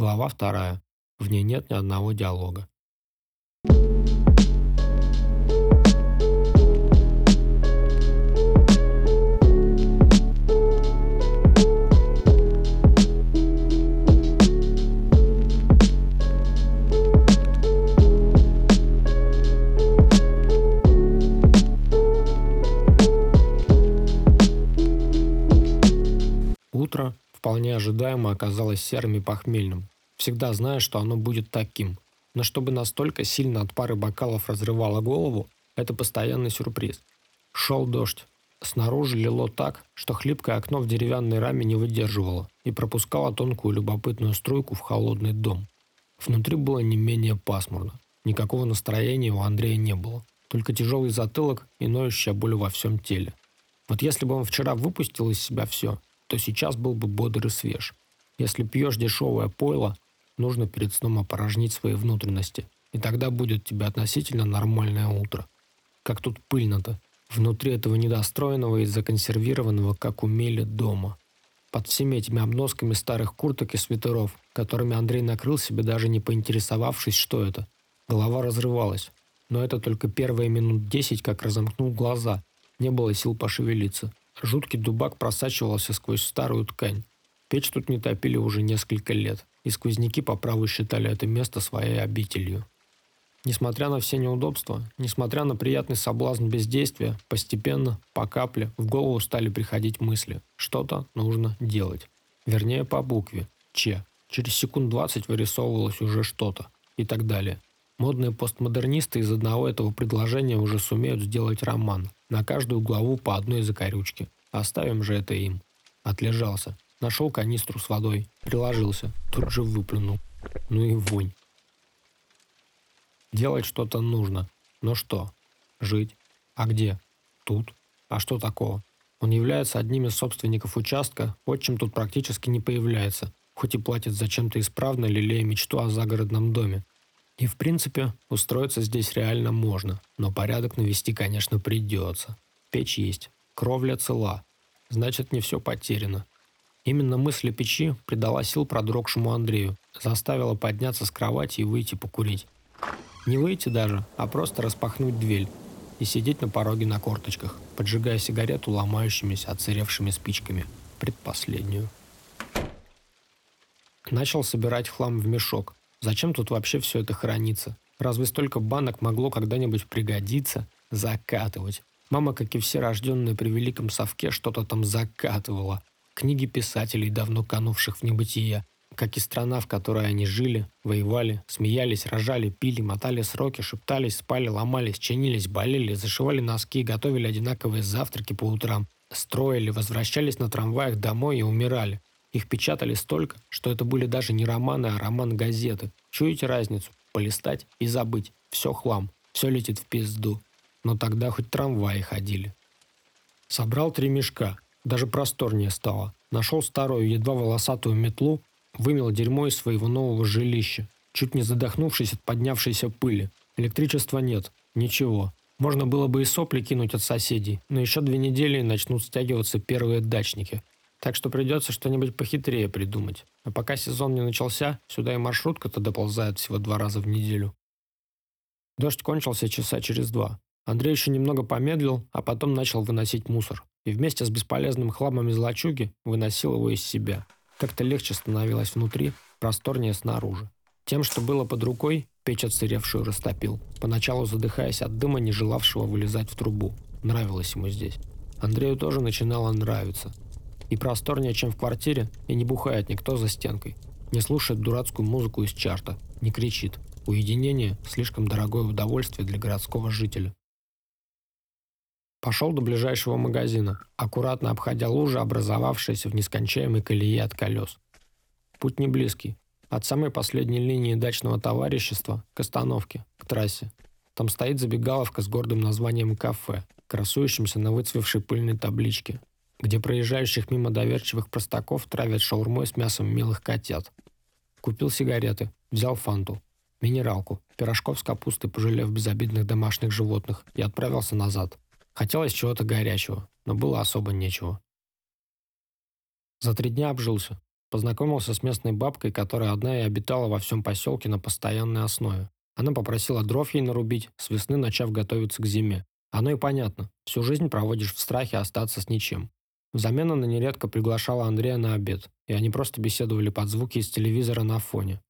Глава вторая. В ней нет ни одного диалога. Утро вполне ожидаемо оказалось серым и похмельным. Всегда зная, что оно будет таким. Но чтобы настолько сильно от пары бокалов разрывало голову, это постоянный сюрприз. Шел дождь. Снаружи лило так, что хлипкое окно в деревянной раме не выдерживало и пропускало тонкую любопытную струйку в холодный дом. Внутри было не менее пасмурно. Никакого настроения у Андрея не было. Только тяжелый затылок и ноющая боль во всем теле. Вот если бы он вчера выпустил из себя все, то сейчас был бы бодр и свеж. Если пьешь дешевое пойло, нужно перед сном опорожнить свои внутренности, и тогда будет тебе относительно нормальное утро. Как тут пыльно-то, внутри этого недостроенного и законсервированного, как умели, дома. Под всеми этими обносками старых курток и свитеров, которыми Андрей накрыл себе, даже не поинтересовавшись, что это. Голова разрывалась. Но это только первые минут десять, как разомкнул глаза. Не было сил пошевелиться. Жуткий дубак просачивался сквозь старую ткань. Печь тут не топили уже несколько лет, и сквозняки по праву считали это место своей обителью. Несмотря на все неудобства, несмотря на приятный соблазн бездействия, постепенно, по капле, в голову стали приходить мысли. Что-то нужно делать. Вернее, по букве «Ч». Через секунд 20 вырисовывалось уже что-то. И так далее. Модные постмодернисты из одного этого предложения уже сумеют сделать роман. На каждую главу по одной закорючке. Оставим же это им. Отлежался. Нашел канистру с водой. Приложился. Тут же выплюнул. Ну и вонь. Делать что-то нужно. Но что? Жить. А где? Тут. А что такого? Он является одним из собственников участка, отчим тут практически не появляется, хоть и платит за чем-то исправно, лелея мечту о загородном доме. И в принципе, устроиться здесь реально можно, но порядок навести, конечно, придется. Печь есть, кровля цела, значит не все потеряно. Именно мысль о печи придала сил продрогшему Андрею, заставила подняться с кровати и выйти покурить. Не выйти даже, а просто распахнуть дверь и сидеть на пороге на корточках, поджигая сигарету ломающимися отсыревшими спичками. Предпоследнюю. Начал собирать хлам в мешок. Зачем тут вообще все это хранится? Разве столько банок могло когда-нибудь пригодиться? Закатывать. Мама, как и все рожденные при Великом Совке, что-то там закатывала. Книги писателей, давно канувших в небытие, как и страна, в которой они жили, воевали, смеялись, рожали, пили, мотали сроки, шептались, спали, ломались, чинились, болели, зашивали носки, готовили одинаковые завтраки по утрам, строили, возвращались на трамваях домой и умирали. Их печатали столько, что это были даже не романы, а роман-газеты. Чуете разницу? Полистать и забыть. Все хлам. Все летит в пизду. Но тогда хоть трамваи ходили. Собрал три мешка. Даже просторнее стало. Нашел старую, едва волосатую метлу, Вымел дерьмо из своего нового жилища, чуть не задохнувшись от поднявшейся пыли. Электричества нет. Ничего. Можно было бы и сопли кинуть от соседей, но еще две недели начнут стягиваться первые дачники. Так что придется что-нибудь похитрее придумать. А пока сезон не начался, сюда и маршрутка-то доползает всего два раза в неделю. Дождь кончился часа через два. Андрей еще немного помедлил, а потом начал выносить мусор. И вместе с бесполезным хламом из лачуги выносил его из себя. Как-то легче становилось внутри, просторнее снаружи. Тем, что было под рукой, печь отсыревшую растопил, поначалу задыхаясь от дыма, не желавшего вылезать в трубу. Нравилось ему здесь. Андрею тоже начинало нравиться. И просторнее, чем в квартире, и не бухает никто за стенкой. Не слушает дурацкую музыку из чарта, не кричит. Уединение – слишком дорогое удовольствие для городского жителя. Пошел до ближайшего магазина, аккуратно обходя лужи, образовавшиеся в нескончаемой колее от колес. Путь не близкий. От самой последней линии дачного товарищества к остановке, к трассе. Там стоит забегаловка с гордым названием «Кафе», красующимся на выцвевшей пыльной табличке, где проезжающих мимо доверчивых простаков травят шаурмой с мясом милых котят. Купил сигареты, взял фанту, минералку, пирожков с капустой, пожалев безобидных домашних животных, и отправился назад – Хотелось чего-то горячего, но было особо нечего. За три дня обжился. Познакомился с местной бабкой, которая одна и обитала во всем поселке на постоянной основе. Она попросила дров ей нарубить, с весны начав готовиться к зиме. Оно и понятно. Всю жизнь проводишь в страхе остаться с ничем. Взамен она нередко приглашала Андрея на обед, и они просто беседовали под звуки из телевизора на фоне.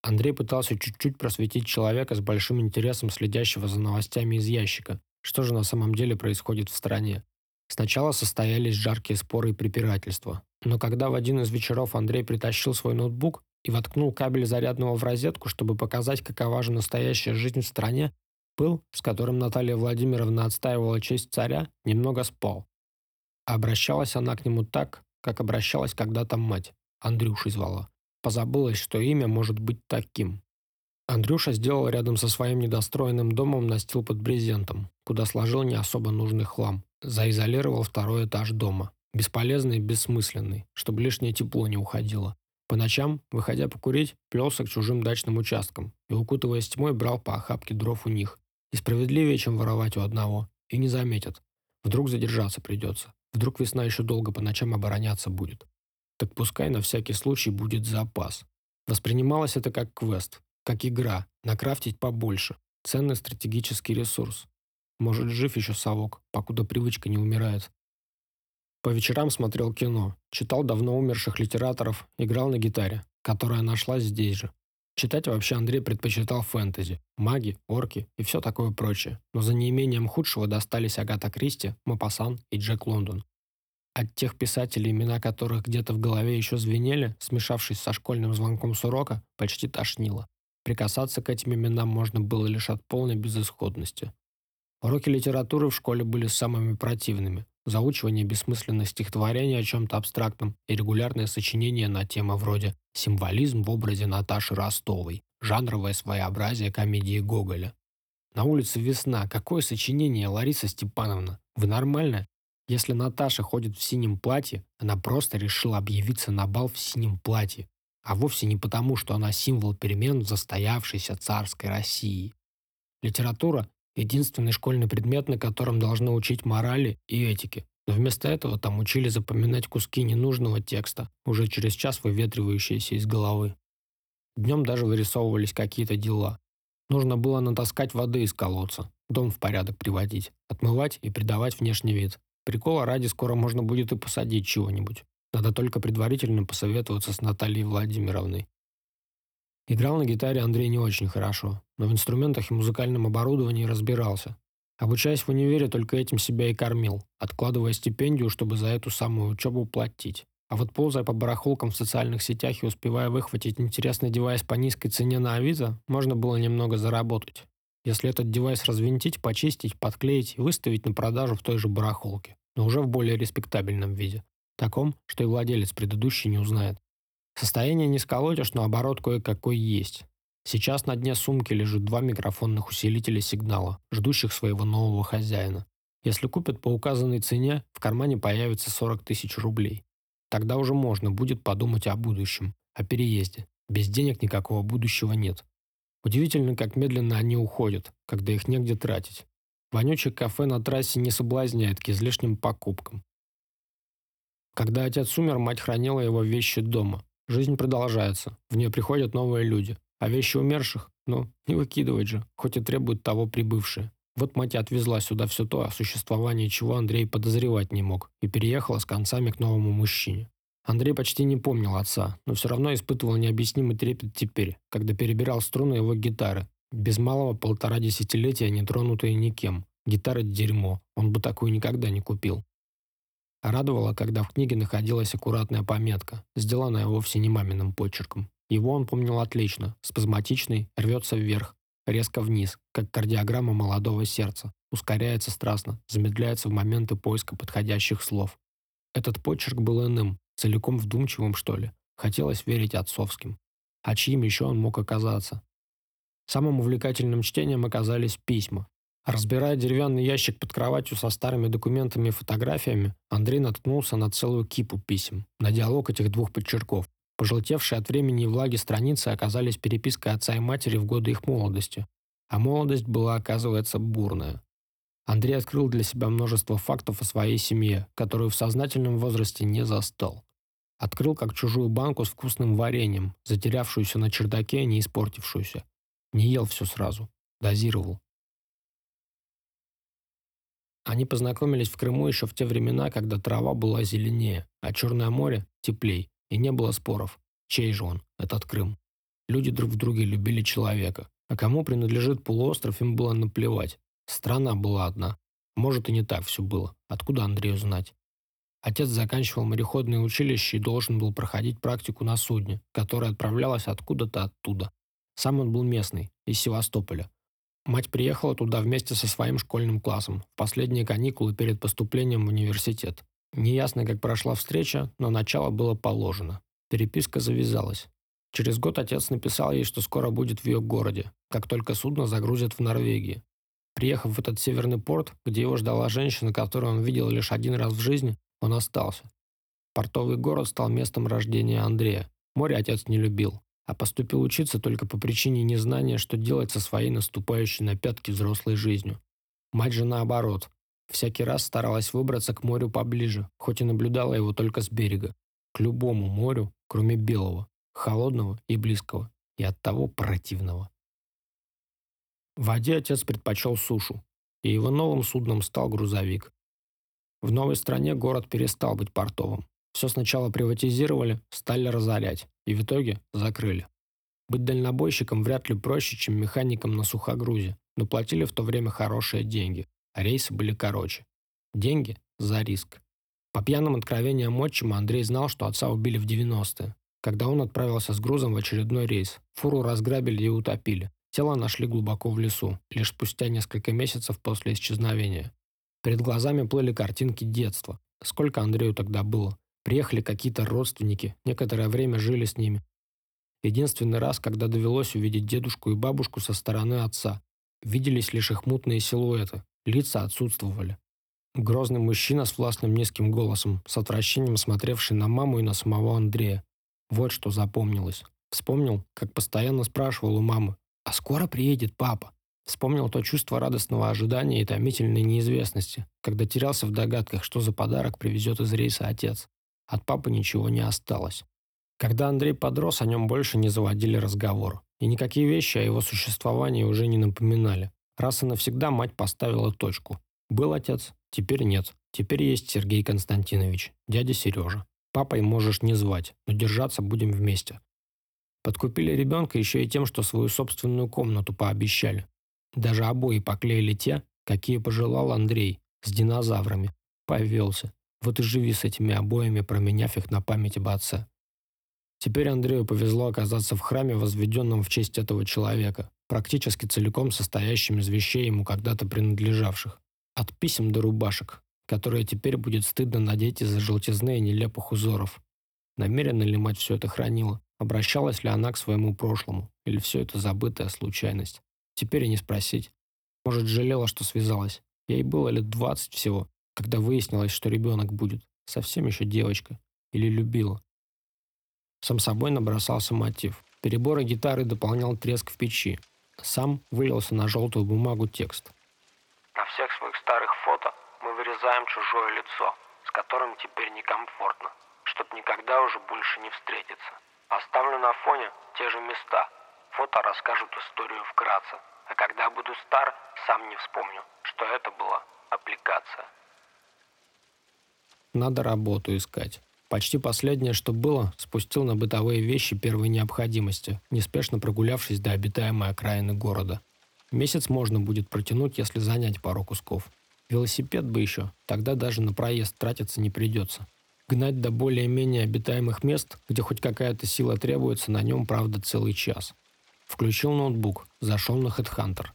Андрей пытался чуть-чуть просветить человека с большим интересом, следящего за новостями из ящика. Что же на самом деле происходит в стране? Сначала состоялись жаркие споры и препирательства. Но когда в один из вечеров Андрей притащил свой ноутбук и воткнул кабель зарядного в розетку, чтобы показать, какова же настоящая жизнь в стране, пыл, с которым Наталья Владимировна отстаивала честь царя, немного спал. Обращалась она к нему так, как обращалась когда-то мать. Андрюшей звала. Позабылась, что имя может быть таким. Андрюша сделал рядом со своим недостроенным домом настил под брезентом, куда сложил не особо нужный хлам. Заизолировал второй этаж дома. Бесполезный и бессмысленный, чтобы лишнее тепло не уходило. По ночам, выходя покурить, плелся к чужим дачным участкам и, укутываясь тьмой, брал по охапке дров у них. И справедливее, чем воровать у одного. И не заметят. Вдруг задержаться придется. Вдруг весна еще долго по ночам обороняться будет. Так пускай на всякий случай будет запас. Воспринималось это как квест, как игра, накрафтить побольше. Ценный стратегический ресурс. Может, жив еще совок, покуда привычка не умирает. По вечерам смотрел кино, читал давно умерших литераторов, играл на гитаре, которая нашлась здесь же. Читать вообще Андрей предпочитал фэнтези, маги, орки и все такое прочее, но за неимением худшего достались Агата Кристи, Мапасан и Джек Лондон. От тех писателей, имена которых где-то в голове еще звенели, смешавшись со школьным звонком с урока, почти тошнило. Прикасаться к этим именам можно было лишь от полной безысходности. Уроки литературы в школе были самыми противными. Заучивание бессмысленных стихотворений о чем-то абстрактном и регулярное сочинение на темы вроде Символизм в образе Наташи Ростовой. Жанровое своеобразие комедии Гоголя. На улице весна. Какое сочинение, Лариса Степановна? Вы нормальная? Если Наташа ходит в синем платье, она просто решила объявиться на бал в синем платье, а вовсе не потому, что она символ перемен в застоявшейся царской России. Литература – единственный школьный предмет, на котором должны учить морали и этике. Но вместо этого там учили запоминать куски ненужного текста, уже через час выветривающиеся из головы. Днем даже вырисовывались какие-то дела. Нужно было натаскать воды из колодца, дом в порядок приводить, отмывать и придавать внешний вид. Прикола ради скоро можно будет и посадить чего-нибудь. Надо только предварительно посоветоваться с Натальей Владимировной. Играл на гитаре Андрей не очень хорошо, но в инструментах и музыкальном оборудовании разбирался. Обучаясь в универе, только этим себя и кормил, откладывая стипендию, чтобы за эту самую учебу платить. А вот ползая по барахолкам в социальных сетях и успевая выхватить интересный девайс по низкой цене на Авито, можно было немного заработать. Если этот девайс развинтить, почистить, подклеить и выставить на продажу в той же барахолке, но уже в более респектабельном виде. Таком, что и владелец предыдущий не узнает. Состояние не сколотишь, но оборот кое-какой есть. Сейчас на дне сумки лежат два микрофонных усилителя сигнала, ждущих своего нового хозяина. Если купят по указанной цене, в кармане появится 40 тысяч рублей. Тогда уже можно будет подумать о будущем, о переезде. Без денег никакого будущего нет. Удивительно, как медленно они уходят, когда их негде тратить. Вонючее кафе на трассе не соблазняет к излишним покупкам. Когда отец умер, мать хранила его вещи дома. Жизнь продолжается, в нее приходят новые люди. А вещи умерших? Ну, не выкидывать же, хоть и требуют того прибывшие. Вот мать отвезла сюда все то, о существовании чего Андрей подозревать не мог, и переехала с концами к новому мужчине. Андрей почти не помнил отца, но все равно испытывал необъяснимый трепет теперь, когда перебирал струны его гитары. Без малого полтора десятилетия не тронутые никем. Гитара – дерьмо, он бы такую никогда не купил. Радовало, когда в книге находилась аккуратная пометка, сделанная вовсе не маминым почерком. Его он помнил отлично, спазматичный, рвется вверх, резко вниз, как кардиограмма молодого сердца, ускоряется страстно, замедляется в моменты поиска подходящих слов. Этот почерк был иным, целиком вдумчивым, что ли. Хотелось верить отцовским. А чьим еще он мог оказаться? Самым увлекательным чтением оказались письма. Разбирая деревянный ящик под кроватью со старыми документами и фотографиями, Андрей наткнулся на целую кипу писем, на диалог этих двух подчерков. Пожелтевшие от времени и влаги страницы оказались перепиской отца и матери в годы их молодости. А молодость была, оказывается, бурная. Андрей открыл для себя множество фактов о своей семье, которую в сознательном возрасте не застал. Открыл как чужую банку с вкусным вареньем, затерявшуюся на чердаке и не испортившуюся. Не ел все сразу. Дозировал. Они познакомились в Крыму еще в те времена, когда трава была зеленее, а Черное море – теплей, и не было споров. Чей же он, этот Крым? Люди друг в друге любили человека. А кому принадлежит полуостров, им было наплевать. Страна была одна. Может, и не так все было. Откуда Андрею знать? Отец заканчивал мореходное училище и должен был проходить практику на судне, которое отправлялось откуда-то оттуда. Сам он был местный, из Севастополя. Мать приехала туда вместе со своим школьным классом в последние каникулы перед поступлением в университет. Неясно, как прошла встреча, но начало было положено. Переписка завязалась. Через год отец написал ей, что скоро будет в ее городе, как только судно загрузят в Норвегии. Приехав в этот северный порт, где его ждала женщина, которую он видел лишь один раз в жизни, он остался. Портовый город стал местом рождения Андрея. Море отец не любил, а поступил учиться только по причине незнания, что делать со своей наступающей на пятки взрослой жизнью. Мать же наоборот. Всякий раз старалась выбраться к морю поближе, хоть и наблюдала его только с берега. К любому морю, кроме белого, холодного и близкого, и оттого противного. В воде отец предпочел сушу, и его новым судном стал грузовик. В новой стране город перестал быть портовым. Все сначала приватизировали, стали разорять, и в итоге закрыли. Быть дальнобойщиком вряд ли проще, чем механиком на сухогрузе, но платили в то время хорошие деньги, а рейсы были короче. Деньги за риск. По пьяным откровениям отчима Андрей знал, что отца убили в 90-е, когда он отправился с грузом в очередной рейс. Фуру разграбили и утопили. Тело нашли глубоко в лесу, лишь спустя несколько месяцев после исчезновения. Перед глазами плыли картинки детства. Сколько Андрею тогда было? Приехали какие-то родственники, некоторое время жили с ними. Единственный раз, когда довелось увидеть дедушку и бабушку со стороны отца. Виделись лишь их мутные силуэты, лица отсутствовали. Грозный мужчина с властным низким голосом, с отвращением смотревший на маму и на самого Андрея. Вот что запомнилось. Вспомнил, как постоянно спрашивал у мамы, «А скоро приедет папа?» Вспомнил то чувство радостного ожидания и томительной неизвестности, когда терялся в догадках, что за подарок привезет из рейса отец. От папы ничего не осталось. Когда Андрей подрос, о нем больше не заводили разговор. И никакие вещи о его существовании уже не напоминали. Раз и навсегда мать поставила точку. Был отец, теперь нет. Теперь есть Сергей Константинович, дядя Сережа. Папой можешь не звать, но держаться будем вместе. Подкупили ребенка еще и тем, что свою собственную комнату пообещали. Даже обои поклеили те, какие пожелал Андрей, с динозаврами. Повелся. Вот и живи с этими обоями, променяв их на память об отце. Теперь Андрею повезло оказаться в храме, возведенном в честь этого человека, практически целиком состоящим из вещей ему когда-то принадлежавших. От писем до рубашек, которые теперь будет стыдно надеть из-за желтизны и нелепых узоров. Намеренно ли мать все это хранила? Обращалась ли она к своему прошлому? Или все это забытая случайность? Теперь и не спросить. Может, жалела, что связалась. Ей было лет двадцать всего, когда выяснилось, что ребенок будет. Совсем еще девочка. Или любила. Сам собой набросался мотив. Переборы гитары дополнял треск в печи. Сам вылился на желтую бумагу текст. На всех своих старых фото мы вырезаем чужое лицо, с которым теперь некомфортно, чтоб никогда уже больше не встретиться. Оставлю на фоне те же места. Фото расскажут историю вкратце. А когда буду стар, сам не вспомню, что это была аппликация. Надо работу искать. Почти последнее, что было, спустил на бытовые вещи первой необходимости, неспешно прогулявшись до обитаемой окраины города. Месяц можно будет протянуть, если занять пару кусков. Велосипед бы еще, тогда даже на проезд тратиться не придется. Гнать до более-менее обитаемых мест, где хоть какая-то сила требуется, на нем, правда, целый час. Включил ноутбук, зашел на HeadHunter.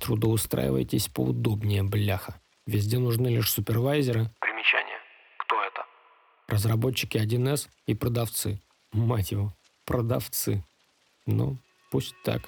Трудоустраивайтесь поудобнее, бляха. Везде нужны лишь супервайзеры. Примечание. Разработчики 1С и продавцы. Мать его, продавцы. Ну, пусть так.